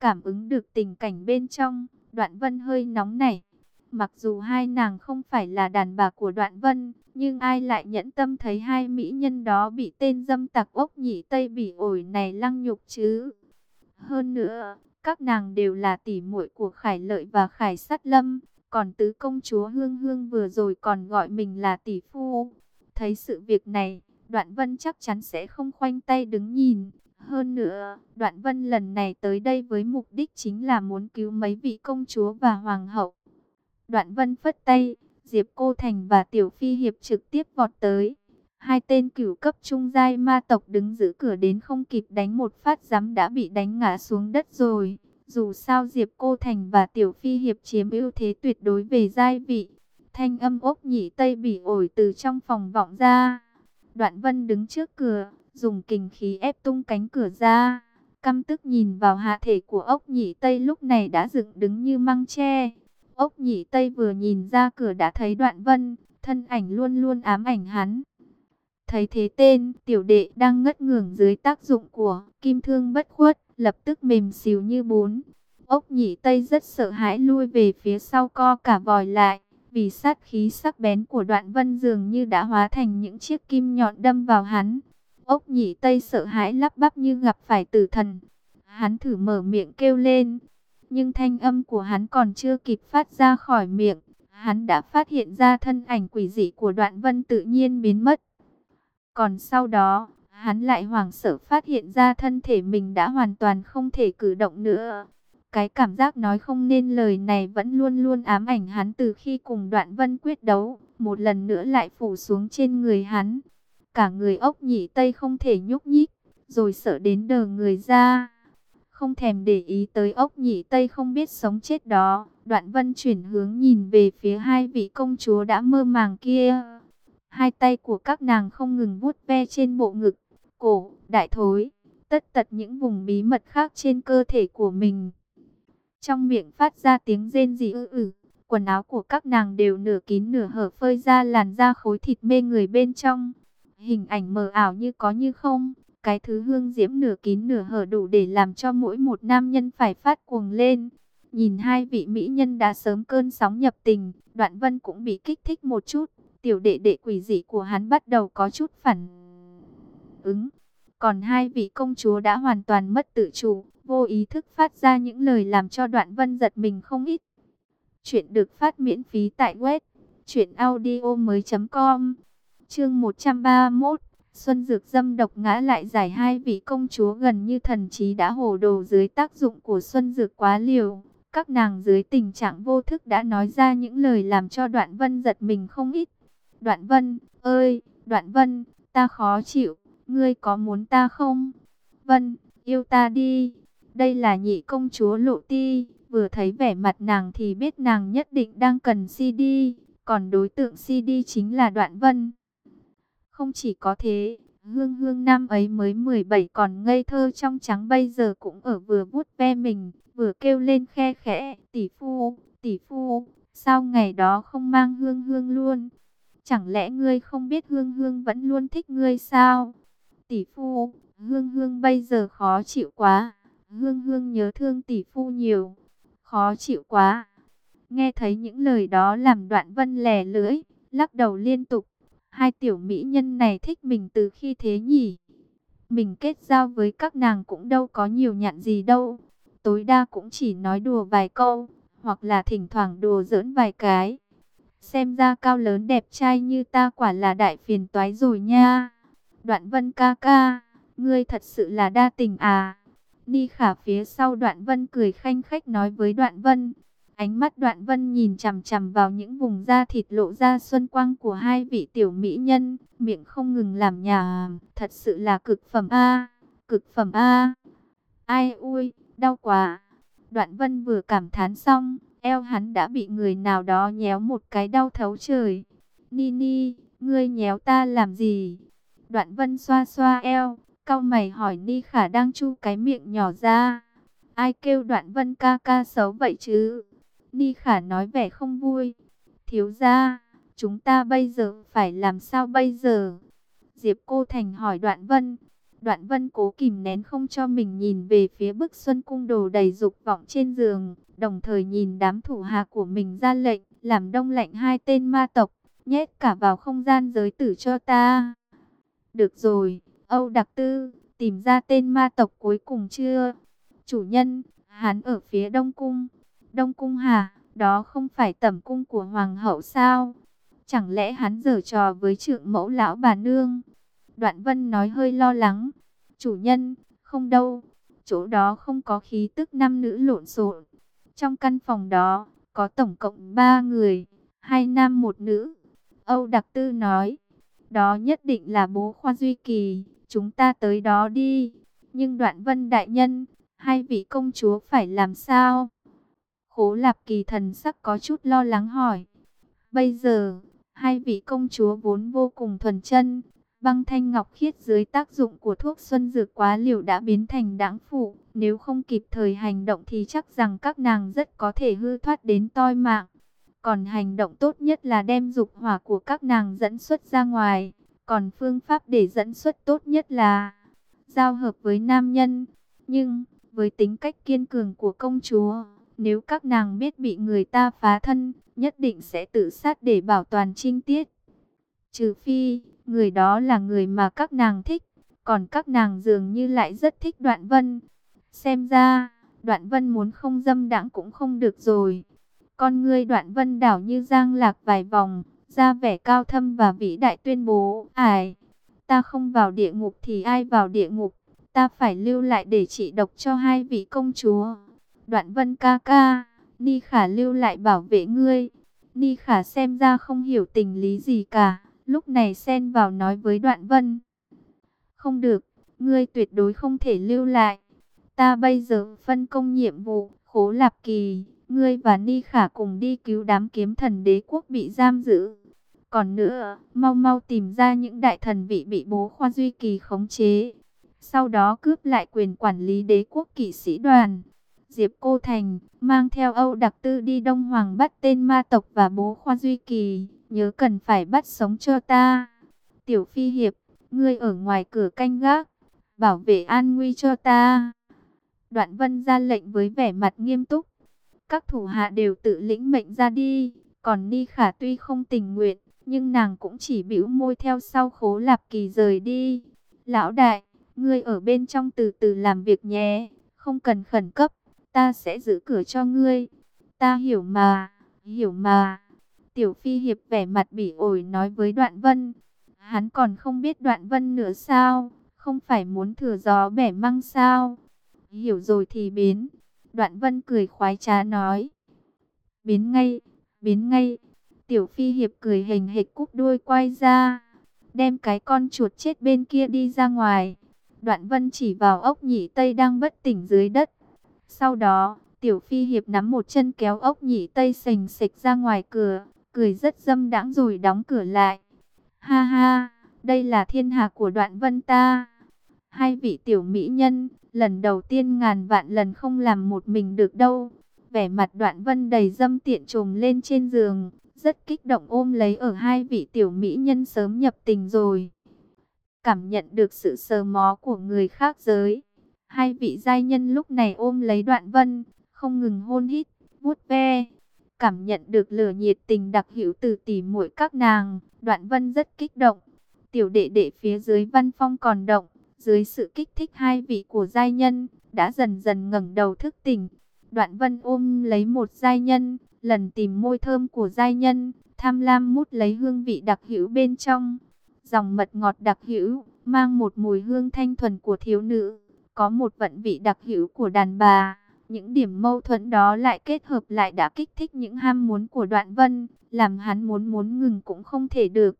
Cảm ứng được tình cảnh bên trong, đoạn vân hơi nóng nảy. Mặc dù hai nàng không phải là đàn bà của đoạn vân, nhưng ai lại nhẫn tâm thấy hai mỹ nhân đó bị tên dâm tặc ốc nhị tây bị ổi này lăng nhục chứ. Hơn nữa, các nàng đều là tỷ muội của Khải Lợi và Khải Sát Lâm, còn tứ công chúa Hương Hương vừa rồi còn gọi mình là tỷ phu. Thấy sự việc này, Đoạn Vân chắc chắn sẽ không khoanh tay đứng nhìn. Hơn nữa, Đoạn Vân lần này tới đây với mục đích chính là muốn cứu mấy vị công chúa và hoàng hậu. Đoạn Vân phất tay, Diệp Cô Thành và Tiểu Phi Hiệp trực tiếp vọt tới. Hai tên cửu cấp trung giai ma tộc đứng giữ cửa đến không kịp đánh một phát giám đã bị đánh ngã xuống đất rồi. Dù sao Diệp Cô Thành và Tiểu Phi Hiệp chiếm ưu thế tuyệt đối về giai vị. Thanh âm ốc nhị tây bị ổi từ trong phòng vọng ra. Đoạn Vân đứng trước cửa, dùng kình khí ép tung cánh cửa ra. Căm tức nhìn vào hạ thể của ốc nhị tây lúc này đã dựng đứng như măng tre. Ốc nhị tây vừa nhìn ra cửa đã thấy đoạn vân, thân ảnh luôn luôn ám ảnh hắn. Thấy thế tên, tiểu đệ đang ngất ngưởng dưới tác dụng của kim thương bất khuất, lập tức mềm xìu như bún. Ốc nhị tây rất sợ hãi lui về phía sau co cả vòi lại, vì sát khí sắc bén của đoạn vân dường như đã hóa thành những chiếc kim nhọn đâm vào hắn. Ốc nhị tây sợ hãi lắp bắp như gặp phải tử thần. Hắn thử mở miệng kêu lên, nhưng thanh âm của hắn còn chưa kịp phát ra khỏi miệng. Hắn đã phát hiện ra thân ảnh quỷ dị của đoạn vân tự nhiên biến mất. Còn sau đó, hắn lại hoảng sợ phát hiện ra thân thể mình đã hoàn toàn không thể cử động nữa. Cái cảm giác nói không nên lời này vẫn luôn luôn ám ảnh hắn từ khi cùng đoạn vân quyết đấu, một lần nữa lại phủ xuống trên người hắn. Cả người ốc nhị tây không thể nhúc nhích, rồi sợ đến đờ người ra. Không thèm để ý tới ốc nhị tây không biết sống chết đó, đoạn vân chuyển hướng nhìn về phía hai vị công chúa đã mơ màng kia. Hai tay của các nàng không ngừng vuốt ve trên bộ ngực, cổ, đại thối, tất tật những vùng bí mật khác trên cơ thể của mình. Trong miệng phát ra tiếng rên rỉ ư ử, quần áo của các nàng đều nửa kín nửa hở phơi ra làn da khối thịt mê người bên trong. Hình ảnh mờ ảo như có như không, cái thứ hương diễm nửa kín nửa hở đủ để làm cho mỗi một nam nhân phải phát cuồng lên. Nhìn hai vị mỹ nhân đã sớm cơn sóng nhập tình, đoạn vân cũng bị kích thích một chút. Tiểu đệ đệ quỷ dị của hắn bắt đầu có chút phản ứng. Còn hai vị công chúa đã hoàn toàn mất tự chủ, vô ý thức phát ra những lời làm cho đoạn vân giật mình không ít. Chuyện được phát miễn phí tại web audio mới.com Chương 131 Xuân Dược Dâm độc ngã lại giải hai vị công chúa gần như thần trí đã hồ đồ dưới tác dụng của Xuân Dược quá liều. Các nàng dưới tình trạng vô thức đã nói ra những lời làm cho Đoạn Vân giật mình không ít. Đoạn Vân, ơi, Đoạn Vân, ta khó chịu, ngươi có muốn ta không? Vân, yêu ta đi. Đây là nhị công chúa Lộ Ti, vừa thấy vẻ mặt nàng thì biết nàng nhất định đang cần CD, còn đối tượng CD chính là Đoạn Vân. Không chỉ có thế, hương hương năm ấy mới 17 còn ngây thơ trong trắng bây giờ cũng ở vừa vuốt ve mình, vừa kêu lên khe khẽ, tỷ phu, tỷ phu, sao ngày đó không mang hương hương luôn? Chẳng lẽ ngươi không biết hương hương vẫn luôn thích ngươi sao? Tỷ phu, hương hương bây giờ khó chịu quá, hương hương nhớ thương tỷ phu nhiều, khó chịu quá. Nghe thấy những lời đó làm đoạn vân lè lưỡi, lắc đầu liên tục. Hai tiểu mỹ nhân này thích mình từ khi thế nhỉ? Mình kết giao với các nàng cũng đâu có nhiều nhạn gì đâu. Tối đa cũng chỉ nói đùa vài câu, hoặc là thỉnh thoảng đùa giỡn vài cái. Xem ra cao lớn đẹp trai như ta quả là đại phiền toái rồi nha. Đoạn vân ca ca, ngươi thật sự là đa tình à. Ni khả phía sau đoạn vân cười khanh khách nói với đoạn vân. Ánh mắt đoạn vân nhìn chằm chằm vào những vùng da thịt lộ ra xuân quang của hai vị tiểu mỹ nhân, miệng không ngừng làm nhà, thật sự là cực phẩm A, cực phẩm A. Ai ui, đau quá. Đoạn vân vừa cảm thán xong, eo hắn đã bị người nào đó nhéo một cái đau thấu trời. Nini, ngươi nhéo ta làm gì? Đoạn vân xoa xoa eo, cau mày hỏi Ni khả đang chu cái miệng nhỏ ra. Ai kêu đoạn vân ca ca xấu vậy chứ? Ni Khả nói vẻ không vui. Thiếu gia, chúng ta bây giờ phải làm sao bây giờ? Diệp Cô Thành hỏi Đoạn Vân. Đoạn Vân cố kìm nén không cho mình nhìn về phía bức xuân cung đồ đầy dục vọng trên giường, đồng thời nhìn đám thủ hạ của mình ra lệnh, làm đông lạnh hai tên ma tộc, nhét cả vào không gian giới tử cho ta. Được rồi, Âu Đặc Tư, tìm ra tên ma tộc cuối cùng chưa? Chủ nhân, hắn ở phía đông cung. Đông cung hà, đó không phải tẩm cung của hoàng hậu sao? Chẳng lẽ hắn giở trò với trượng mẫu lão bà nương? Đoạn vân nói hơi lo lắng. Chủ nhân, không đâu. Chỗ đó không có khí tức nam nữ lộn xộn. Trong căn phòng đó, có tổng cộng 3 người, hai nam một nữ. Âu Đặc Tư nói, đó nhất định là bố Khoa Duy Kỳ, chúng ta tới đó đi. Nhưng đoạn vân đại nhân, hai vị công chúa phải làm sao? Khố Lạp Kỳ thần sắc có chút lo lắng hỏi. Bây giờ, hai vị công chúa vốn vô cùng thuần chân, băng thanh ngọc khiết dưới tác dụng của thuốc xuân dược quá liều đã biến thành đáng phụ. Nếu không kịp thời hành động thì chắc rằng các nàng rất có thể hư thoát đến toi mạng. Còn hành động tốt nhất là đem dục hỏa của các nàng dẫn xuất ra ngoài. Còn phương pháp để dẫn xuất tốt nhất là giao hợp với nam nhân. Nhưng, với tính cách kiên cường của công chúa nếu các nàng biết bị người ta phá thân, nhất định sẽ tự sát để bảo toàn trinh tiết. Trừ phi, người đó là người mà các nàng thích, còn các nàng dường như lại rất thích đoạn vân. Xem ra, đoạn vân muốn không dâm đãng cũng không được rồi. Con ngươi đoạn vân đảo như giang lạc vài vòng, ra vẻ cao thâm và vĩ đại tuyên bố, ải, ta không vào địa ngục thì ai vào địa ngục, ta phải lưu lại để trị độc cho hai vị công chúa. Đoạn vân ca ca, Ni Khả lưu lại bảo vệ ngươi. Ni Khả xem ra không hiểu tình lý gì cả, lúc này xen vào nói với đoạn vân. Không được, ngươi tuyệt đối không thể lưu lại. Ta bây giờ phân công nhiệm vụ, khố lạp kỳ, ngươi và Ni Khả cùng đi cứu đám kiếm thần đế quốc bị giam giữ. Còn nữa, mau mau tìm ra những đại thần vị bị bố Khoa Duy Kỳ khống chế. Sau đó cướp lại quyền quản lý đế quốc kỵ sĩ đoàn. Diệp Cô Thành, mang theo Âu Đặc Tư đi Đông Hoàng bắt tên ma tộc và bố Khoa Duy Kỳ, nhớ cần phải bắt sống cho ta. Tiểu Phi Hiệp, ngươi ở ngoài cửa canh gác, bảo vệ an nguy cho ta. Đoạn Vân ra lệnh với vẻ mặt nghiêm túc. Các thủ hạ đều tự lĩnh mệnh ra đi, còn Ni Khả tuy không tình nguyện, nhưng nàng cũng chỉ bĩu môi theo sau khố lạp kỳ rời đi. Lão đại, ngươi ở bên trong từ từ làm việc nhé, không cần khẩn cấp ta sẽ giữ cửa cho ngươi. Ta hiểu mà, hiểu mà. Tiểu Phi Hiệp vẻ mặt bỉ ổi nói với Đoạn Vân. Hắn còn không biết Đoạn Vân nữa sao? Không phải muốn thừa gió bẻ măng sao? Hiểu rồi thì biến. Đoạn Vân cười khoái trá nói. Biến ngay, biến ngay. Tiểu Phi Hiệp cười hình hệt cúp đuôi quay ra. Đem cái con chuột chết bên kia đi ra ngoài. Đoạn Vân chỉ vào ốc nhị Tây đang bất tỉnh dưới đất. Sau đó, Tiểu Phi Hiệp nắm một chân kéo ốc nhị tây sành sạch ra ngoài cửa, cười rất dâm đãng rồi đóng cửa lại. Ha ha, đây là thiên hạ của đoạn vân ta. Hai vị tiểu mỹ nhân, lần đầu tiên ngàn vạn lần không làm một mình được đâu. Vẻ mặt đoạn vân đầy dâm tiện trồm lên trên giường, rất kích động ôm lấy ở hai vị tiểu mỹ nhân sớm nhập tình rồi. Cảm nhận được sự sờ mó của người khác giới, Hai vị giai nhân lúc này ôm lấy đoạn vân, không ngừng hôn hít, vuốt ve. Cảm nhận được lửa nhiệt tình đặc hữu từ tỉ muội các nàng, Đoạn Vân rất kích động. Tiểu đệ đệ phía dưới văn phong còn động, dưới sự kích thích hai vị của giai nhân, đã dần dần ngẩng đầu thức tỉnh. Đoạn Vân ôm lấy một giai nhân, lần tìm môi thơm của giai nhân, tham lam mút lấy hương vị đặc hữu bên trong. Dòng mật ngọt đặc hữu, mang một mùi hương thanh thuần của thiếu nữ, có một vận vị đặc hữu của đàn bà. Những điểm mâu thuẫn đó lại kết hợp lại đã kích thích những ham muốn của đoạn vân, làm hắn muốn muốn ngừng cũng không thể được.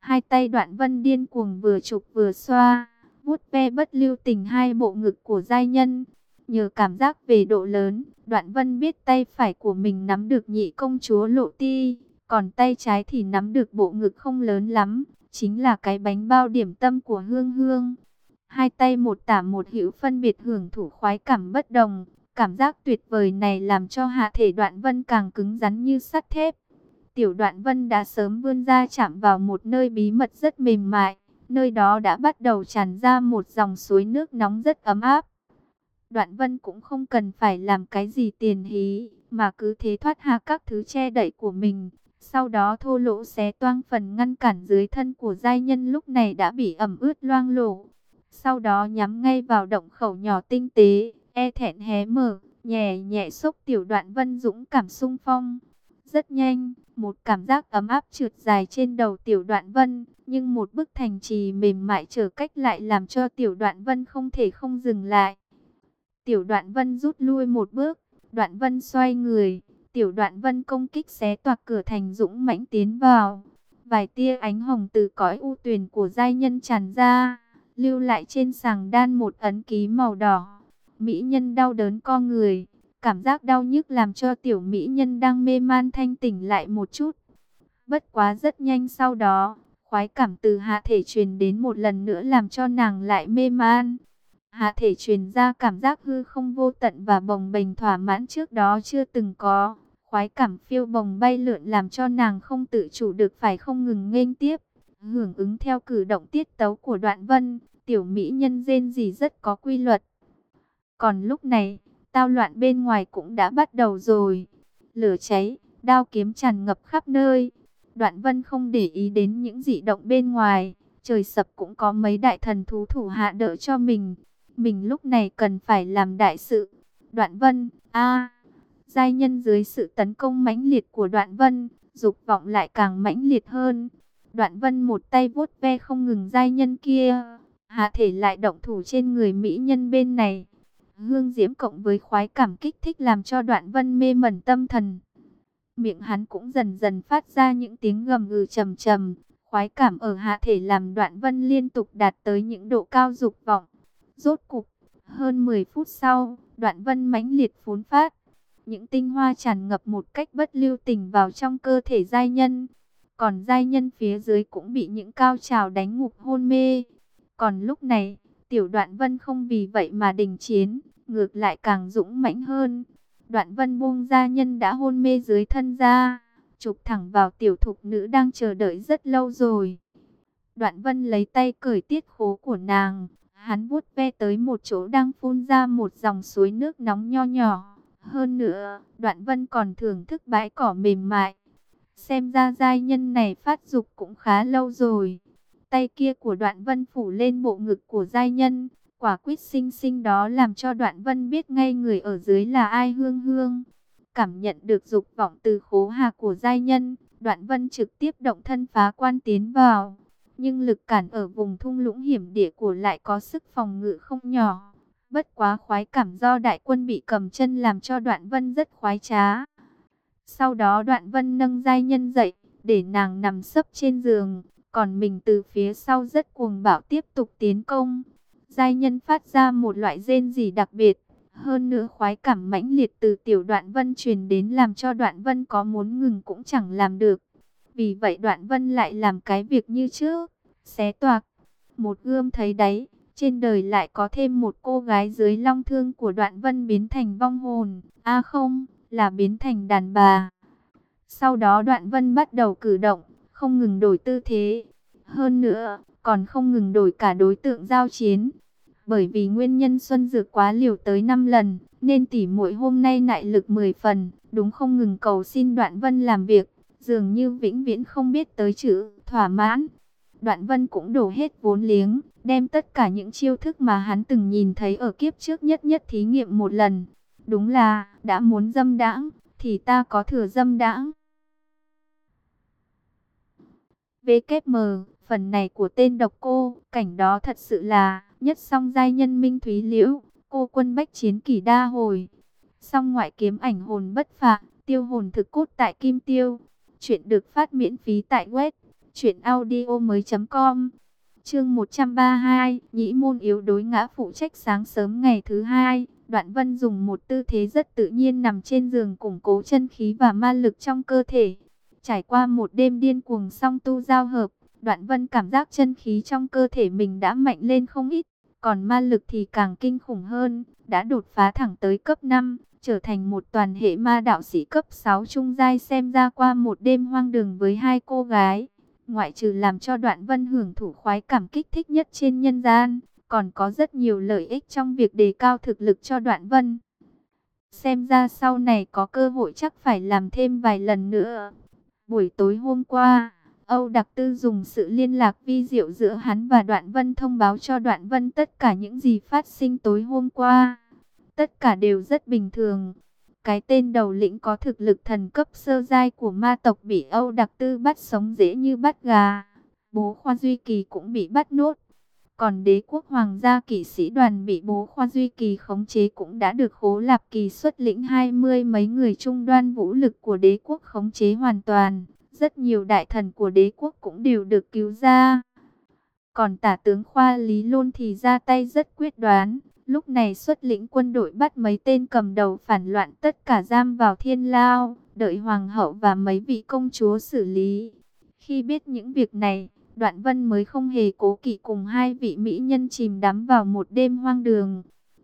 Hai tay đoạn vân điên cuồng vừa chụp vừa xoa, vuốt ve bất lưu tình hai bộ ngực của giai nhân. Nhờ cảm giác về độ lớn, đoạn vân biết tay phải của mình nắm được nhị công chúa lộ ti, còn tay trái thì nắm được bộ ngực không lớn lắm, chính là cái bánh bao điểm tâm của hương hương. Hai tay một tả một hữu phân biệt hưởng thụ khoái cảm bất đồng, cảm giác tuyệt vời này làm cho hạ thể đoạn vân càng cứng rắn như sắt thép. Tiểu đoạn vân đã sớm vươn ra chạm vào một nơi bí mật rất mềm mại, nơi đó đã bắt đầu tràn ra một dòng suối nước nóng rất ấm áp. Đoạn vân cũng không cần phải làm cái gì tiền hí, mà cứ thế thoát hạ các thứ che đậy của mình. Sau đó thô lỗ xé toang phần ngăn cản dưới thân của giai nhân lúc này đã bị ẩm ướt loang lổ. Sau đó nhắm ngay vào động khẩu nhỏ tinh tế, e thẹn hé mở, nhẹ nhẹ xúc tiểu đoạn vân dũng cảm sung phong. Rất nhanh, một cảm giác ấm áp trượt dài trên đầu tiểu đoạn vân, nhưng một bức thành trì mềm mại trở cách lại làm cho tiểu đoạn vân không thể không dừng lại. Tiểu đoạn vân rút lui một bước, đoạn vân xoay người, tiểu đoạn vân công kích xé toạc cửa thành dũng mãnh tiến vào. Vài tia ánh hồng từ cõi u tuyền của giai nhân tràn ra, lưu lại trên sàng đan một ấn ký màu đỏ. Mỹ nhân đau đớn co người, cảm giác đau nhức làm cho tiểu mỹ nhân đang mê man thanh tỉnh lại một chút. Bất quá rất nhanh sau đó, khoái cảm từ hạ thể truyền đến một lần nữa làm cho nàng lại mê man. Hạ thể truyền ra cảm giác hư không vô tận và bồng bềnh thỏa mãn trước đó chưa từng có. Khoái cảm phiêu bồng bay lượn làm cho nàng không tự chủ được phải không ngừng nghênh tiếp. Hưởng ứng theo cử động tiết tấu của đoạn vân, tiểu mỹ nhân rên gì rất có quy luật. Còn lúc này, tao loạn bên ngoài cũng đã bắt đầu rồi. Lửa cháy, đao kiếm tràn ngập khắp nơi. Đoạn vân không để ý đến những dị động bên ngoài. Trời sập cũng có mấy đại thần thú thủ hạ đỡ cho mình. Mình lúc này cần phải làm đại sự. Đoạn vân, a giai nhân dưới sự tấn công mãnh liệt của đoạn vân, dục vọng lại càng mãnh liệt hơn. Đoạn vân một tay vuốt ve không ngừng giai nhân kia, hạ thể lại động thủ trên người mỹ nhân bên này. Hương diễm cộng với khoái cảm kích thích làm cho đoạn vân mê mẩn tâm thần. Miệng hắn cũng dần dần phát ra những tiếng gầm gừ trầm trầm. Khoái cảm ở hạ thể làm đoạn vân liên tục đạt tới những độ cao dục vọng. Rốt cục, hơn 10 phút sau, đoạn vân mãnh liệt phốn phát. Những tinh hoa tràn ngập một cách bất lưu tình vào trong cơ thể giai nhân. Còn giai nhân phía dưới cũng bị những cao trào đánh ngục hôn mê. Còn lúc này, tiểu đoạn vân không vì vậy mà đình chiến, ngược lại càng dũng mãnh hơn. Đoạn vân buông gia nhân đã hôn mê dưới thân ra, chụp thẳng vào tiểu thục nữ đang chờ đợi rất lâu rồi. Đoạn vân lấy tay cởi tiết khố của nàng, hắn vuốt ve tới một chỗ đang phun ra một dòng suối nước nóng nho nhỏ. Hơn nữa, đoạn vân còn thưởng thức bãi cỏ mềm mại. Xem ra giai nhân này phát dục cũng khá lâu rồi. Tay kia của đoạn vân phủ lên bộ ngực của giai nhân, Quả quyết sinh sinh đó làm cho đoạn vân biết ngay người ở dưới là ai hương hương. Cảm nhận được dục vọng từ khố hà của giai nhân, đoạn vân trực tiếp động thân phá quan tiến vào. Nhưng lực cản ở vùng thung lũng hiểm địa của lại có sức phòng ngự không nhỏ. Bất quá khoái cảm do đại quân bị cầm chân làm cho đoạn vân rất khoái trá. Sau đó đoạn vân nâng giai nhân dậy, để nàng nằm sấp trên giường. Còn mình từ phía sau rất cuồng bạo tiếp tục tiến công. Giai nhân phát ra một loại rên gì đặc biệt. Hơn nữa khoái cảm mãnh liệt từ tiểu đoạn vân truyền đến làm cho đoạn vân có muốn ngừng cũng chẳng làm được. Vì vậy đoạn vân lại làm cái việc như trước, xé toạc. Một gươm thấy đấy, trên đời lại có thêm một cô gái dưới long thương của đoạn vân biến thành vong hồn. a không, là biến thành đàn bà. Sau đó đoạn vân bắt đầu cử động, không ngừng đổi tư thế. Hơn nữa, còn không ngừng đổi cả đối tượng giao chiến. Bởi vì nguyên nhân Xuân Dược quá liều tới 5 lần, nên tỉ muội hôm nay nại lực 10 phần, đúng không ngừng cầu xin Đoạn Vân làm việc, dường như vĩnh viễn không biết tới chữ thỏa mãn. Đoạn Vân cũng đổ hết vốn liếng, đem tất cả những chiêu thức mà hắn từng nhìn thấy ở kiếp trước nhất nhất thí nghiệm một lần. Đúng là, đã muốn dâm đãng, thì ta có thừa dâm đãng. VKM, phần này của tên độc cô, cảnh đó thật sự là nhất song giai nhân minh thúy liễu, cô quân bách chiến kỳ đa hồi. Song ngoại kiếm ảnh hồn bất phạt, tiêu hồn thực cốt tại Kim Tiêu. Chuyện được phát miễn phí tại web truyệnaudiomoi.com. Chương 132, Nhĩ môn yếu đối ngã phụ trách sáng sớm ngày thứ hai, Đoạn Vân dùng một tư thế rất tự nhiên nằm trên giường củng cố chân khí và ma lực trong cơ thể. Trải qua một đêm điên cuồng song tu giao hợp, Đoạn Vân cảm giác chân khí trong cơ thể mình đã mạnh lên không ít, còn ma lực thì càng kinh khủng hơn, đã đột phá thẳng tới cấp 5, trở thành một toàn hệ ma đạo sĩ cấp 6 trung giai xem ra qua một đêm hoang đường với hai cô gái. Ngoại trừ làm cho Đoạn Vân hưởng thụ khoái cảm kích thích nhất trên nhân gian, còn có rất nhiều lợi ích trong việc đề cao thực lực cho Đoạn Vân. Xem ra sau này có cơ hội chắc phải làm thêm vài lần nữa. Buổi tối hôm qua, Âu Đặc Tư dùng sự liên lạc vi diệu giữa hắn và Đoạn Vân thông báo cho Đoạn Vân tất cả những gì phát sinh tối hôm qua. Tất cả đều rất bình thường. Cái tên đầu lĩnh có thực lực thần cấp sơ giai của ma tộc bị Âu Đặc Tư bắt sống dễ như bắt gà. Bố Khoa Duy Kỳ cũng bị bắt nốt. Còn đế quốc hoàng gia kỵ sĩ đoàn bị bố Khoa Duy Kỳ khống chế cũng đã được khố lạp kỳ xuất lĩnh hai mươi mấy người trung đoan vũ lực của đế quốc khống chế hoàn toàn. Rất nhiều đại thần của đế quốc cũng đều được cứu ra. Còn tả tướng Khoa Lý Lôn thì ra tay rất quyết đoán. Lúc này xuất lĩnh quân đội bắt mấy tên cầm đầu phản loạn tất cả giam vào thiên lao, đợi hoàng hậu và mấy vị công chúa xử lý. Khi biết những việc này, Đoạn Vân mới không hề cố kỵ cùng hai vị mỹ nhân chìm đắm vào một đêm hoang đường.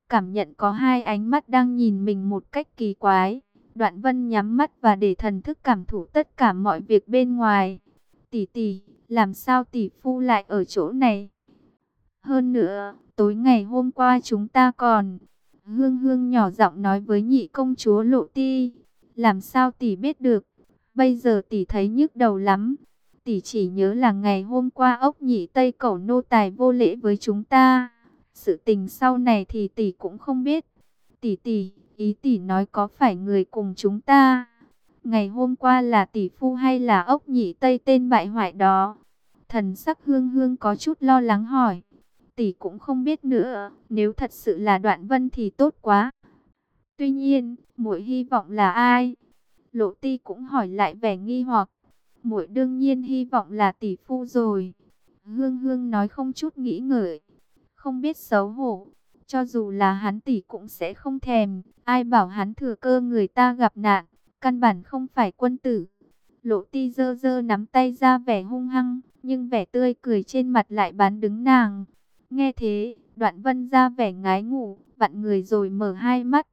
Cảm nhận có hai ánh mắt đang nhìn mình một cách kỳ quái. Đoạn Vân nhắm mắt và để thần thức cảm thụ tất cả mọi việc bên ngoài. Tỷ tỷ, làm sao tỷ phu lại ở chỗ này? Hơn nữa, tối ngày hôm qua chúng ta còn... Hương Hương nhỏ giọng nói với nhị công chúa Lộ Ti. Làm sao tỷ biết được? Bây giờ tỷ thấy nhức đầu lắm. Tỷ chỉ nhớ là ngày hôm qua ốc nhị Tây Cẩu nô tài vô lễ với chúng ta. Sự tình sau này thì tỷ cũng không biết. Tỷ tỷ, ý tỷ nói có phải người cùng chúng ta? Ngày hôm qua là tỷ phu hay là ốc nhị Tây tên bại hoại đó? Thần sắc hương hương có chút lo lắng hỏi tỷ cũng không biết nữa, nếu thật sự là đoạn vân thì tốt quá. Tuy nhiên, muội hy vọng là ai? Lộ ti cũng hỏi lại vẻ nghi hoặc muội đương nhiên hy vọng là tỷ phu rồi. Hương hương nói không chút nghĩ ngợi. Không biết xấu hổ. Cho dù là hắn tỷ cũng sẽ không thèm. Ai bảo hắn thừa cơ người ta gặp nạn. Căn bản không phải quân tử. Lộ ti dơ dơ nắm tay ra vẻ hung hăng. Nhưng vẻ tươi cười trên mặt lại bán đứng nàng. Nghe thế, đoạn vân ra vẻ ngái ngủ, vặn người rồi mở hai mắt.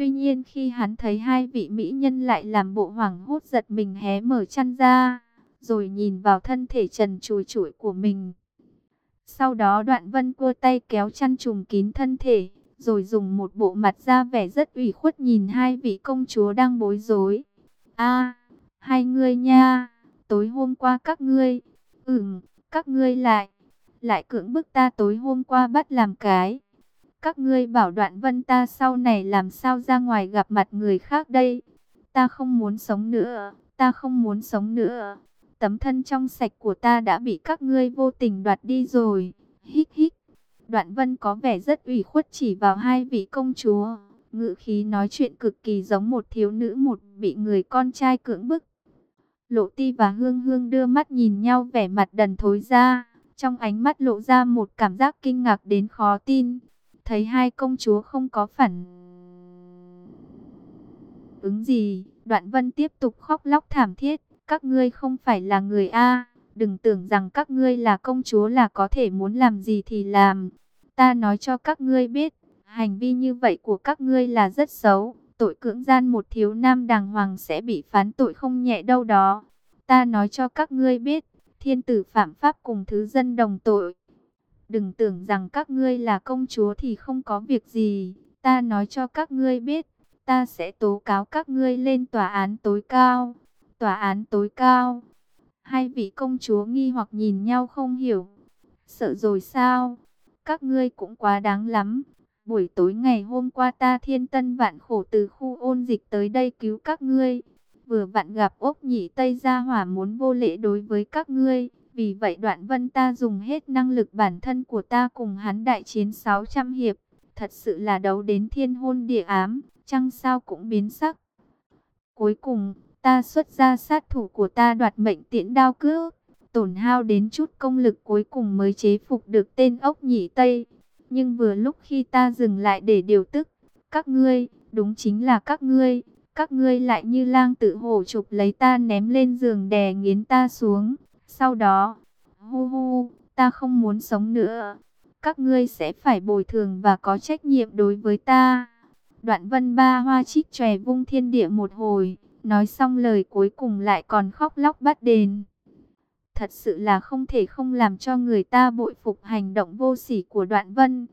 Tuy nhiên khi hắn thấy hai vị mỹ nhân lại làm bộ hoảng hốt giật mình hé mở chăn ra, rồi nhìn vào thân thể trần trùi trụi của mình. Sau đó đoạn vân cua tay kéo chăn trùm kín thân thể, rồi dùng một bộ mặt ra vẻ rất ủy khuất nhìn hai vị công chúa đang bối rối. a hai ngươi nha, tối hôm qua các ngươi, ừm, các ngươi lại lại cưỡng bức ta tối hôm qua bắt làm cái. Các ngươi bảo đoạn vân ta sau này làm sao ra ngoài gặp mặt người khác đây. Ta không muốn sống nữa, ta không muốn sống nữa. Tấm thân trong sạch của ta đã bị các ngươi vô tình đoạt đi rồi. Hít hít. Đoạn vân có vẻ rất ủy khuất chỉ vào hai vị công chúa. Ngự khí nói chuyện cực kỳ giống một thiếu nữ một bị người con trai cưỡng bức. Lộ ti và hương hương đưa mắt nhìn nhau vẻ mặt đần thối ra. Trong ánh mắt lộ ra một cảm giác kinh ngạc đến khó tin. Thấy hai công chúa không có phản ứng gì, Đoạn Vân tiếp tục khóc lóc thảm thiết. Các ngươi không phải là người A, đừng tưởng rằng các ngươi là công chúa là có thể muốn làm gì thì làm. Ta nói cho các ngươi biết, hành vi như vậy của các ngươi là rất xấu. Tội cưỡng gian một thiếu nam đàng hoàng sẽ bị phán tội không nhẹ đâu đó. Ta nói cho các ngươi biết, thiên tử phạm pháp cùng thứ dân đồng tội. Đừng tưởng rằng các ngươi là công chúa thì không có việc gì, ta nói cho các ngươi biết, ta sẽ tố cáo các ngươi lên tòa án tối cao. Tòa án tối cao. Hai vị công chúa nghi hoặc nhìn nhau không hiểu. Sợ rồi sao? Các ngươi cũng quá đáng lắm. Buổi tối ngày hôm qua ta thiên tân vạn khổ từ khu ôn dịch tới đây cứu các ngươi. Vừa vặn gặp ốc nhị Tây Gia Hỏa muốn vô lễ đối với các ngươi. Vì vậy đoạn vân ta dùng hết năng lực bản thân của ta cùng hắn đại chiến 600 hiệp. Thật sự là đấu đến thiên hôn địa ám, chăng sao cũng biến sắc. Cuối cùng, ta xuất ra sát thủ của ta đoạt mệnh tiễn đao cước. Tổn hao đến chút công lực cuối cùng mới chế phục được tên ốc nhị Tây. Nhưng vừa lúc khi ta dừng lại để điều tức, các ngươi, đúng chính là các ngươi, các ngươi lại như lang tự hổ chụp lấy ta ném lên giường đè nghiến ta xuống. Sau đó, hu hu, ta không muốn sống nữa. Các ngươi sẽ phải bồi thường và có trách nhiệm đối với ta. Đoạn vân ba hoa trích tròe vung thiên địa một hồi, nói xong lời cuối cùng lại còn khóc lóc bắt đền. Thật sự là không thể không làm cho người ta bội phục hành động vô sỉ của đoạn vân.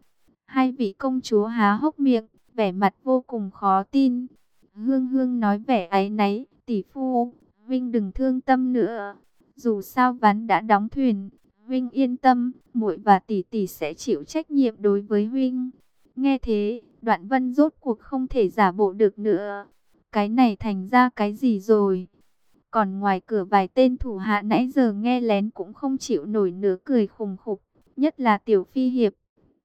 Hai vị công chúa há hốc miệng, vẻ mặt vô cùng khó tin. Hương hương nói vẻ ấy nấy, tỷ phu, Vinh đừng thương tâm nữa. Dù sao ván đã đóng thuyền, huynh yên tâm, muội và tỷ tỷ sẽ chịu trách nhiệm đối với huynh Nghe thế, đoạn vân rốt cuộc không thể giả bộ được nữa. Cái này thành ra cái gì rồi? Còn ngoài cửa vài tên thủ hạ nãy giờ nghe lén cũng không chịu nổi nửa cười khùng khục, nhất là tiểu phi hiệp.